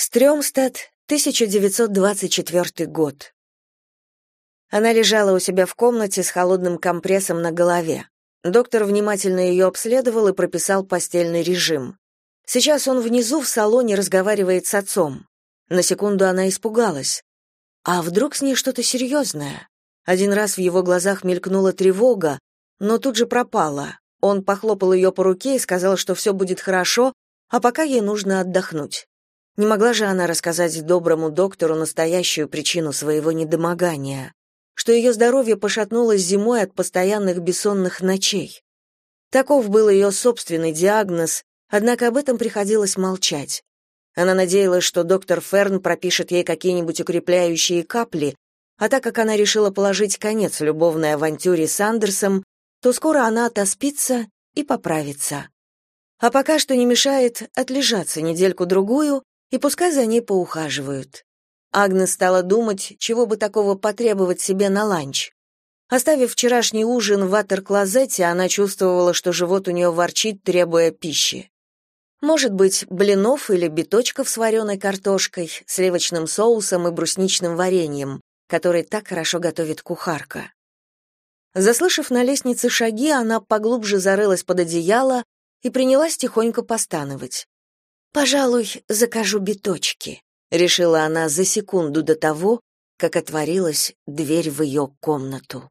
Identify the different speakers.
Speaker 1: Стрёмстад, 1924 год. Она лежала у себя в комнате с холодным компрессом на голове. Доктор внимательно ее обследовал и прописал постельный режим. Сейчас он внизу в салоне разговаривает с отцом. На секунду она испугалась. А вдруг с ней что-то серьезное? Один раз в его глазах мелькнула тревога, но тут же пропала. Он похлопал ее по руке и сказал, что все будет хорошо, а пока ей нужно отдохнуть. Не могла же она рассказать доброму доктору настоящую причину своего недомогания, что ее здоровье пошатнулось зимой от постоянных бессонных ночей. Таков был ее собственный диагноз, однако об этом приходилось молчать. Она надеялась, что доктор Ферн пропишет ей какие-нибудь укрепляющие капли, а так как она решила положить конец любовной авантюре с Андерсом, то скоро она отоспится и поправится. А пока что не мешает отлежаться недельку-другую и пускай за ней поухаживают. Агнес стала думать, чего бы такого потребовать себе на ланч. Оставив вчерашний ужин в ватер-клозете, она чувствовала, что живот у нее ворчит, требуя пищи. Может быть, блинов или биточков с вареной картошкой, сливочным соусом и брусничным вареньем, который так хорошо готовит кухарка. Заслышав на лестнице шаги, она поглубже зарылась под одеяло и принялась тихонько постановать. «Пожалуй, закажу биточки», — решила она за секунду до того, как отворилась дверь в ее комнату.